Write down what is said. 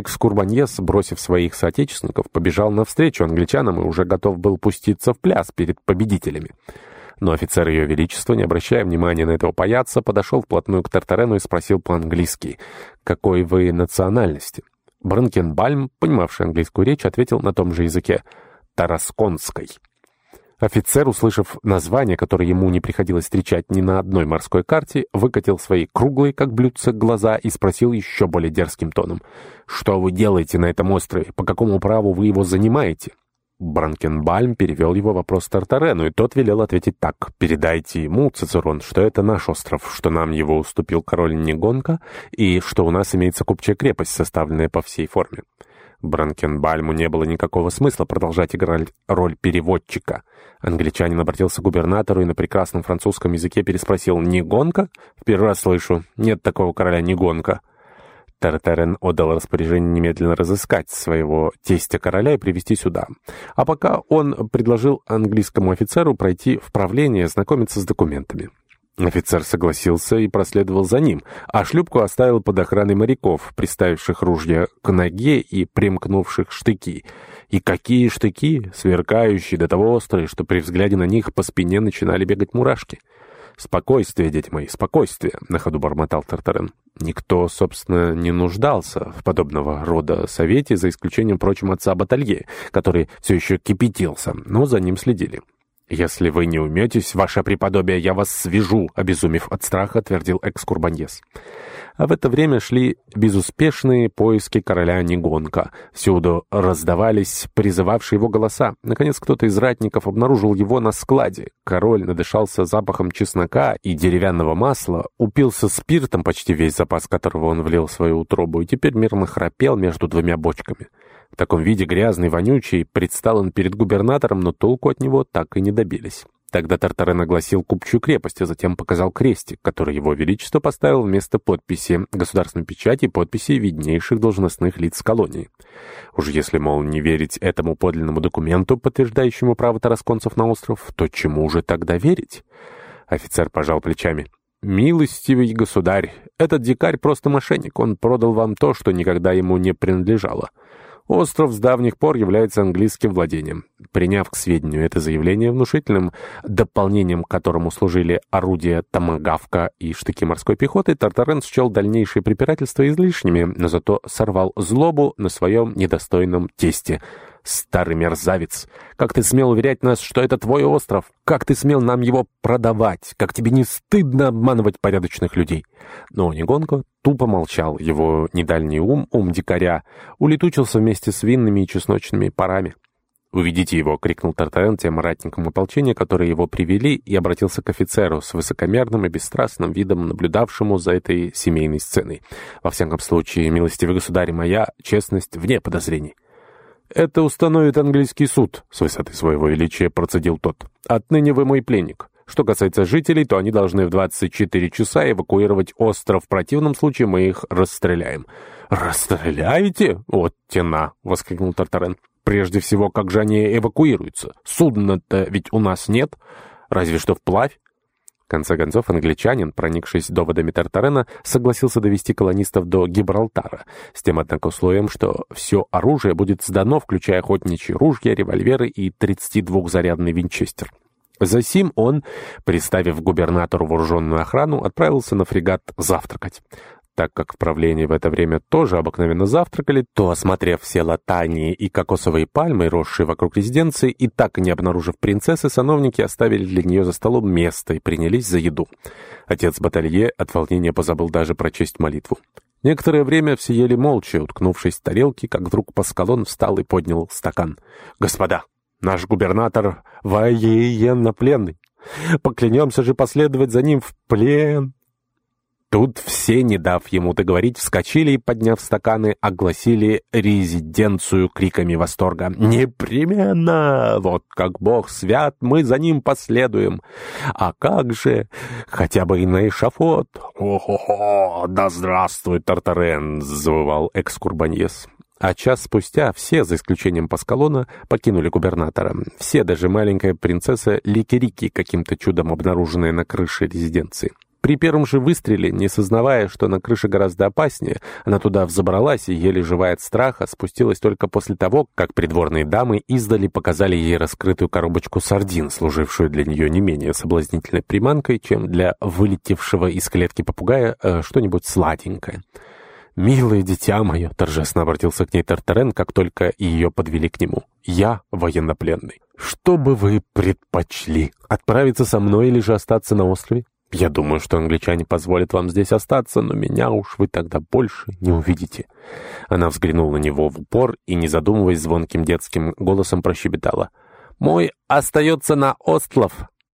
Экскурбаньес, бросив своих соотечественников, побежал навстречу англичанам и уже готов был пуститься в пляс перед победителями. Но офицер Ее Величества, не обращая внимания на этого паяца, подошел вплотную к Тартарену и спросил по-английски, «Какой вы национальности?» Бранкенбальм, понимавший английскую речь, ответил на том же языке «Тарасконской». Офицер, услышав название, которое ему не приходилось встречать ни на одной морской карте, выкатил свои круглые, как блюдца, глаза и спросил еще более дерзким тоном. «Что вы делаете на этом острове? По какому праву вы его занимаете?» Бранкенбальм перевел его вопрос Тартарену, и тот велел ответить так. «Передайте ему, Цицерон, что это наш остров, что нам его уступил король Негонка, и что у нас имеется купчая крепость, составленная по всей форме». Бранкенбальму не было никакого смысла продолжать играть роль переводчика. Англичанин обратился к губернатору и на прекрасном французском языке переспросил «Негонка?» «В первый раз слышу. Нет такого короля Негонка». Тартарен отдал распоряжение немедленно разыскать своего тестя-короля и привести сюда. А пока он предложил английскому офицеру пройти в правление, знакомиться с документами. Офицер согласился и проследовал за ним, а шлюпку оставил под охраной моряков, приставивших ружья к ноге и примкнувших штыки. И какие штыки, сверкающие до того острые, что при взгляде на них по спине начинали бегать мурашки. «Спокойствие, дети мои, спокойствие», — на ходу бормотал Тартарен. Никто, собственно, не нуждался в подобного рода совете, за исключением, впрочем, отца Баталье, который все еще кипятился, но за ним следили. «Если вы не уметесь, ваше преподобие, я вас свяжу», — обезумев от страха, твердил экскурбаньес. А в это время шли безуспешные поиски короля Негонка. Всюду раздавались призывавшие его голоса. Наконец кто-то из ратников обнаружил его на складе. Король надышался запахом чеснока и деревянного масла, упился спиртом, почти весь запас которого он влил в свою утробу, и теперь мирно храпел между двумя бочками. В таком виде грязный, вонючий, предстал он перед губернатором, но толку от него так и не добились. Тогда Тартарен огласил купчую крепость, а затем показал крестик, который его величество поставил вместо подписи, государственной печати и подписи виднейших должностных лиц колонии. Уж если, мол, не верить этому подлинному документу, подтверждающему право тарасконцев на остров, то чему же тогда верить? Офицер пожал плечами. «Милостивый государь, этот дикарь просто мошенник, он продал вам то, что никогда ему не принадлежало». Остров с давних пор является английским владением. Приняв к сведению это заявление внушительным, дополнением к которому служили орудия томагавка и штыки морской пехоты, Тартарен счел дальнейшие препирательства излишними, но зато сорвал злобу на своем недостойном тесте — Старый мерзавец! Как ты смел уверять нас, что это твой остров? Как ты смел нам его продавать? Как тебе не стыдно обманывать порядочных людей?» Но Негонко тупо молчал. Его недальний ум, ум дикаря, улетучился вместе с винными и чесночными парами. «Уведите его!» — крикнул Тартарен тем ратникам ополчения, которые его привели, и обратился к офицеру с высокомерным и бесстрастным видом, наблюдавшему за этой семейной сценой. «Во всяком случае, милостивый государь, моя честность вне подозрений». «Это установит английский суд», — с высоты своего величия процедил тот. «Отныне вы мой пленник. Что касается жителей, то они должны в 24 часа эвакуировать остров. В противном случае мы их расстреляем». «Расстреляете? Вот тена!» — воскликнул Тартарен. «Прежде всего, как же они эвакуируются? Судна-то ведь у нас нет. Разве что вплавь конце концов, англичанин, проникшись доводами Тартарена, согласился довести колонистов до Гибралтара, с тем, однако, условием, что все оружие будет сдано, включая охотничьи ружья, револьверы и 32-зарядный винчестер. Засим он, представив губернатору вооруженную охрану, отправился на фрегат завтракать. Так как в правлении в это время тоже обыкновенно завтракали, то, осмотрев все латании и кокосовые пальмы, росшие вокруг резиденции, и так и не обнаружив принцессы, сановники оставили для нее за столом место и принялись за еду. Отец Баталье от волнения позабыл даже прочесть молитву. Некоторое время все ели молча, уткнувшись в тарелки, как вдруг Паскалон встал и поднял стакан. «Господа, наш губернатор военнопленный. Поклянемся же последовать за ним в плен». Тут все, не дав ему договорить, вскочили и, подняв стаканы, огласили резиденцию криками восторга. «Непременно! Вот как Бог свят, мы за ним последуем! А как же? Хотя бы и на эшафот!» «О-хо-хо! Да здравствует Тартарен!» — завывал экскурбаньес. А час спустя все, за исключением Паскалона, покинули губернатора. Все, даже маленькая принцесса Ликерики, каким-то чудом обнаруженная на крыше резиденции. При первом же выстреле, не сознавая, что на крыше гораздо опаснее, она туда взобралась и, еле живая от страха, спустилась только после того, как придворные дамы издали показали ей раскрытую коробочку сардин, служившую для нее не менее соблазнительной приманкой, чем для вылетевшего из клетки попугая э, что-нибудь сладенькое. «Милое дитя мое!» — торжественно обратился к ней Тартарен, как только ее подвели к нему. «Я военнопленный. Что бы вы предпочли? Отправиться со мной или же остаться на острове? Я думаю, что англичане позволят вам здесь остаться, но меня уж вы тогда больше не увидите». Она взглянула на него в упор и, не задумываясь, звонким детским голосом прощебетала. «Мой остается на остров,